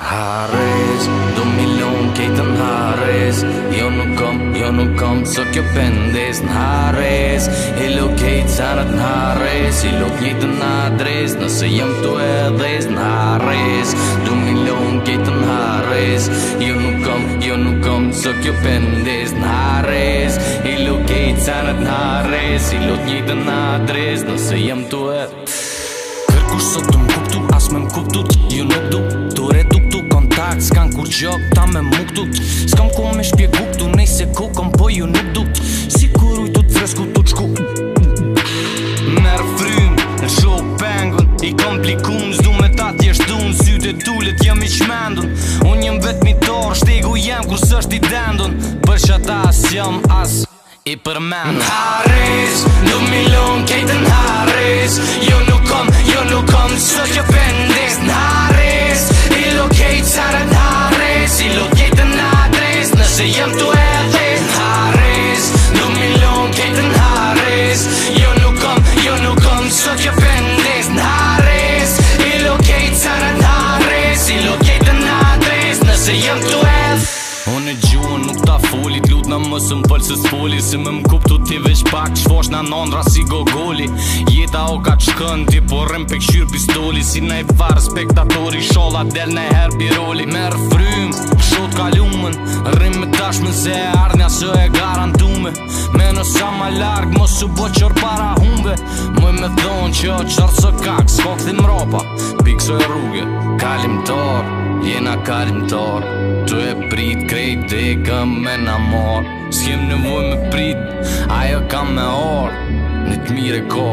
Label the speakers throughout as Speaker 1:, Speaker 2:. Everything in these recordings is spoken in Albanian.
Speaker 1: Harris, dummi lugn, Keaton Harris yo no com, yo no com, so jag pendes Harris Hello Kate, annat Harris Hello Keaton Adres, nu så jämt du är dres Harris, dummi lugn, Keaton Harris Eu com, eu nu com, pendes Harris Harris Si kuru të tut fresku, tut shku Merë frymë, në shopë pengën I komplikum, zdu me ta jeshtë dunë Syte tullet, jem i qmendun Unë jem vetë mitorë, shtego jem Kusë është i dendun Për që ata asë jam, asë i përmen Në hares, në milun ke gjuën nuk ta folit Lut në mësën se foli Si me më kuptu ti veç pak Shfosh në nëndra si gogoli Jeta o ka të Ti porrem pe këshyrë pistoli Si në e farë spektatori Shola del në herë biroli Merë frym, Shot kalumën, Rrim Rëmë me tashmen Se e ardhja së e garantume Me në sa ma largë Mos u boqër para humbe Më me dhonë që o qërë së kak s'ko këthim ropa Pikë së e rrugë Kalim të orë Jena ka rinëtarë Tu e prit krejt dhe i gëmë e namarë Shqim në me prit Aja ka me or Nytë mire ko,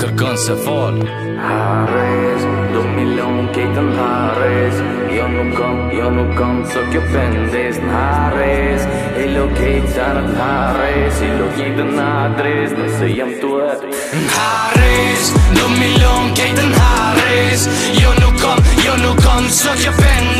Speaker 1: Kërkën se falë hares Do milon kejtë në hares Jo nuk kom, jo nuk kom So kjo pëndis Në hares I lo kejtë hares I lo kitë në adres Nëse jam tu hares Do milon kejtë në hares
Speaker 2: such a fan